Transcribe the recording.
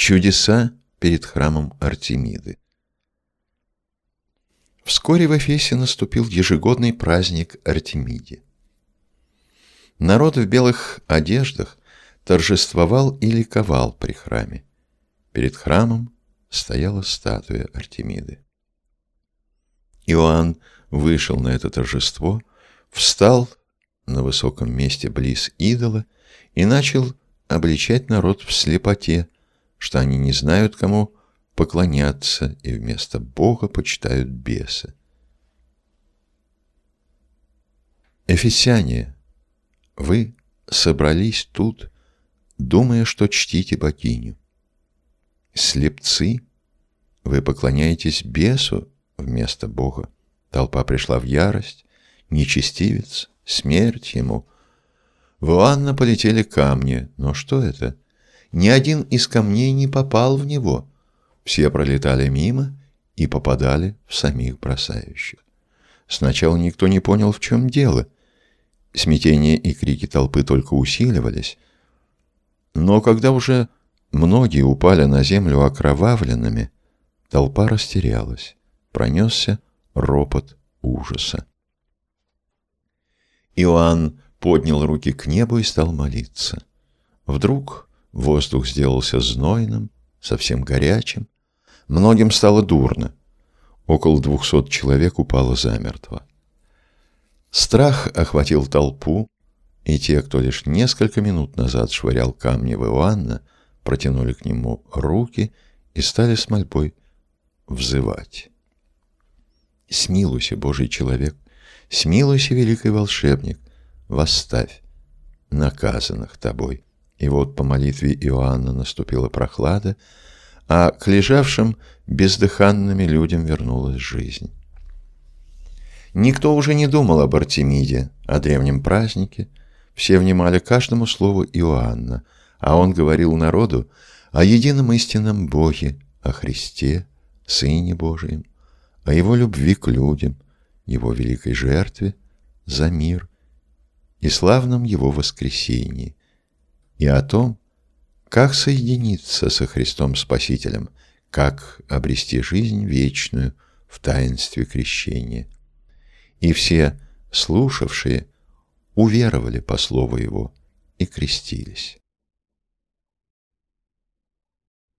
Чудеса перед храмом Артемиды. Вскоре в Эфесе наступил ежегодный праздник Артемиде. Народ в белых одеждах торжествовал и ликовал при храме. Перед храмом стояла статуя Артемиды. Иоанн вышел на это торжество, встал на высоком месте близ идола и начал обличать народ в слепоте, что они не знают, кому поклоняться, и вместо Бога почитают беса. Эфесяне, вы собрались тут, думая, что чтите богиню. Слепцы, вы поклоняетесь бесу вместо Бога. Толпа пришла в ярость, нечестивец, смерть ему. В Иоанна полетели камни, но что это? Ни один из камней не попал в него. Все пролетали мимо и попадали в самих бросающих. Сначала никто не понял, в чем дело. Смятение и крики толпы только усиливались. Но когда уже многие упали на землю окровавленными, толпа растерялась. Пронесся ропот ужаса. Иоанн поднял руки к небу и стал молиться. Вдруг воздух сделался знойным, совсем горячим. Многим стало дурно. Около двухсот человек упало замертво. Страх охватил толпу, и те, кто лишь несколько минут назад швырял камни в Иоанна, протянули к нему руки и стали с мольбой взывать. Смилуйся, Божий человек, смилуйся, великий волшебник, восставь наказанных тобой. И вот по молитве Иоанна наступила прохлада, а к лежавшим бездыханными людям вернулась жизнь. Никто уже не думал об Артемиде, о древнем празднике. Все внимали каждому слову Иоанна, а он говорил народу о едином истинном Боге, о Христе, Сыне Божием, о его любви к людям, его великой жертве за мир и славном его воскресении, и о том, как соединиться со Христом Спасителем, как обрести жизнь вечную в таинстве крещения. И все слушавшие уверовали по слову его и крестились.